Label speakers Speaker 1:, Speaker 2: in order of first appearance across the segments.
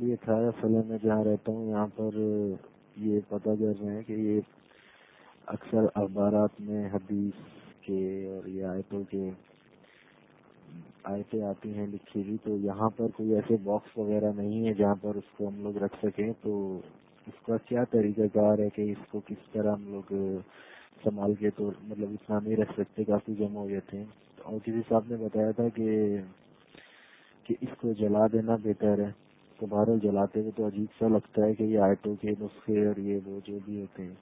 Speaker 1: سوال یہ فلم میں جہاں رہتا ہوں، یہاں پر یہ پتہ کر رہے ہیں کہ یہ اکثر اخبارات میں حدیث کے اور یہ آیتوں کے آیتیں آتی ہیں لکھی ہوئی، تو یہاں پر کوئی ایسے باکس وغیرہ نہیں ہے جہاں پر اس کو ہم لوگ رکھ سکیں۔ تو اس کا کیا طریقہ کار ہے کہ اس کو کس طرح ہم لوگ سنبھال کے تو مطلب اتنا نہیں رکھ سکتے، کافی جمع ہو جاتے ہیں۔ اور کسی صاحب نے بتایا تھا کہ کہ اس کو جلا دینا بہتر ہے۔ تو بہرحال جلاتے ہوئے تو عجیب سا لگتا ہے کہ یہ آئٹوں کے نسخے اور یہ وہ جو بھی ہوتے ہیں۔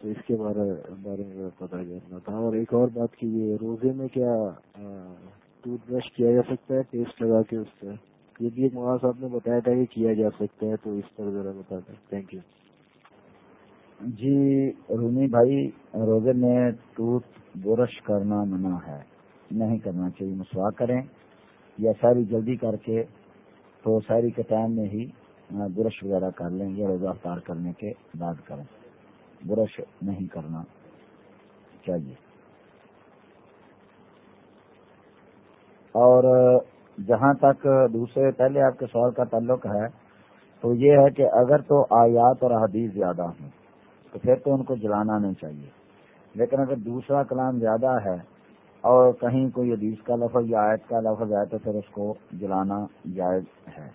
Speaker 1: تو اس کے بارے بارے میں پتا کرنا تھا۔ اور ایک اور بات کی یہ روزے میں کیا ٹوتھ برش کیا جا سکتا ہے؟ پیسٹ لگا کے اس کا یہ بھی ایک مواد صاحب نے بتایا تھا کہ کیا جا سکتا ہے، تو اس پر ذرا بتا دیں۔ تھینک یو
Speaker 2: جی رومی بھائی، روزے میں ٹوتھ برش کرنا منع ہے۔ نہیں کرنا چاہیے مسوا کریں۔ یا ساری جلدی کر کے تو ساری کے ٹائم میں ہی ہاں، برش وغیرہ کر لیں یا روزہ افطار کرنے کے بعد کریں۔ برش نہیں کرنا چاہیے۔ اور جہاں تک دوسرے، پہلے آپ کے سوال کا تعلق ہے، تو یہ ہے کہ اگر تو آیات اور حدیث زیادہ ہوں تو پھر تو ان کو جلانا نہیں چاہیے۔ لیکن اگر دوسرا کلام زیادہ ہے اور کہیں کوئی حدیث کا لفظ یا آیت کا لفظ آئے تو پھر اس کو جلانا جائز ہے۔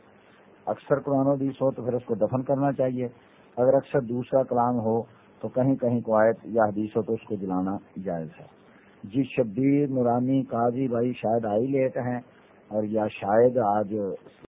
Speaker 2: اکثر قرآن و حدیث ہو تو پھر اس کو دفن کرنا چاہیے۔ اگر اکثر دوسرا کلام ہو تو کہیں کہیں کو آیت یا حدیث ہو تو اس کو جلانا جائز ہے۔ جی شبیر، نورانی، قاضی بھائی شاید آئی لیٹ ہیں اور یا شاید آج